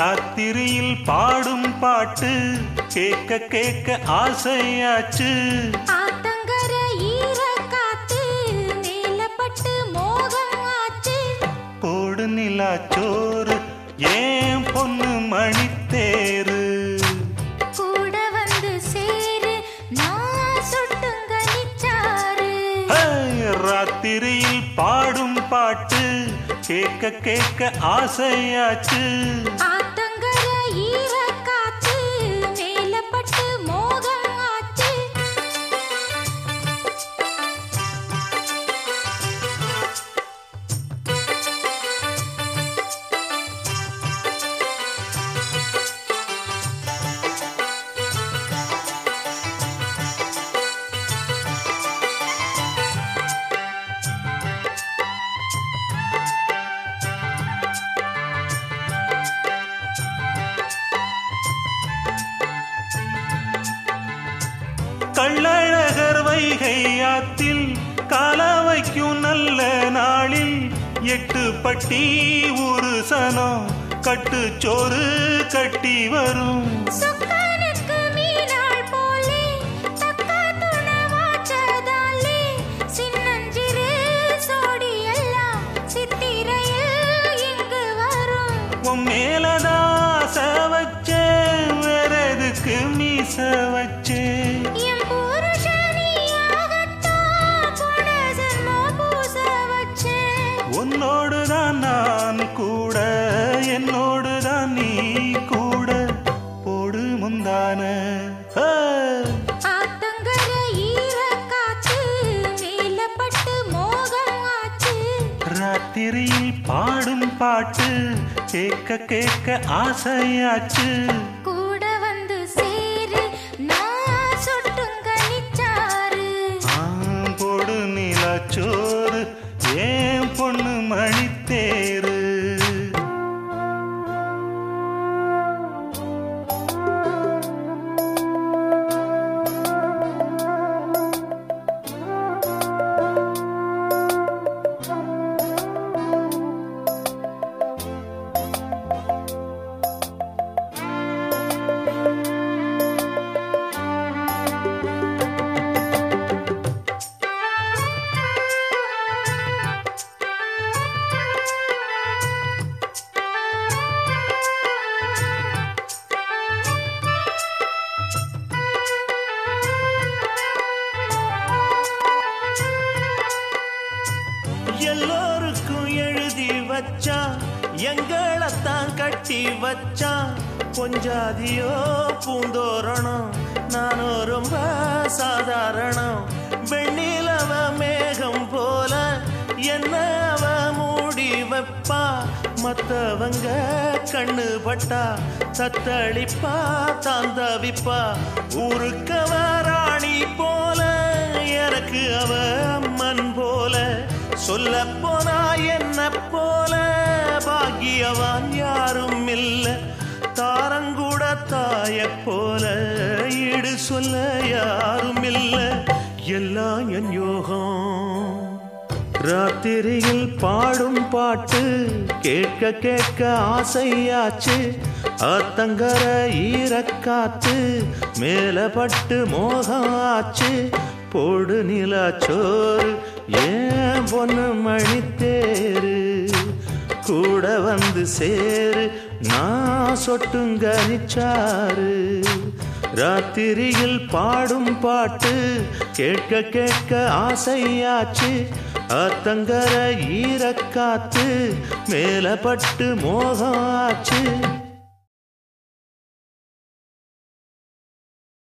ராத்திரியில் பாடும் பாட்டு கேட்க கேட்க ஆசையாச்சு. போடு நிலாச்சோறு ஏன் பொண்ணு மணித்தேரு கூட வந்து சேரு ராத்திரியில் பாடும் பாட்டு கேட்க கேட்க ஆசையாச்சு. கள்ளழகர் வைகை ஆத்தில் கால வைக்கும் நல்ல நாளில் எட்டு பட்டி ஒரு சனம் கட்டுச்சோறு கட்டி வரும். மேலதாச வச்சேன் வேற எதுக்கு மீச வச்சேன். ஈர காத்து மேலப்பட்டு மோகம் ஆச்சு. ராத்திரியில் பாடும் பாட்டு கேட்க கேட்க ஆசையாச்சு. கூட வந்து சேரு நான் சுட்டுங்க நிச்சாரு ஆம், போடு நிலாச்சோறு ஏன் பொண்ணு எழுதி வச்சான் எங்களைத்தான் கட்டி வச்சான் கொஞ்சாதியோ பூந்தோரணம் நானும் ரொம்ப சாதாரணம் வெண்ணிலவ மேகம் போல என்ன அவ மூடி வைப்பா. மத்தவங்க கண்ணு பட்டா தத்தளிப்பா தாந்தவிப்பா. ஊருக்கவ ராணி போல எனக்கு அவ சொல்ல போனா என்ன போல? பாக்கியவான் யாரும் இல்ல. தாரங்கூட தாய போல ஈடு சொல்ல யாரும் இல்ல. எல்லாம் என் யோகம். ராத்திரியில் பாடும் பாட்டு கேட்க கேட்க ஆசையாச்சு. ஆத்தங்கர ஈரக்காத்து மேல பட்டு மோகம் ஆச்சு போடு நிலாச்சோறு ஏன் பொண்ணு மணித்தேரு கூட வந்து சேரு. நான் சொட்டுங்கனிச்சாரு ராத்திரியில் பாடும் பாட்டு கேட்க கேட்க ஆசையாச்சு. ஆத்தங்கர ஈரக்காத்து மேலப்பட்டு பட்டு மோகம் ஆச்சு.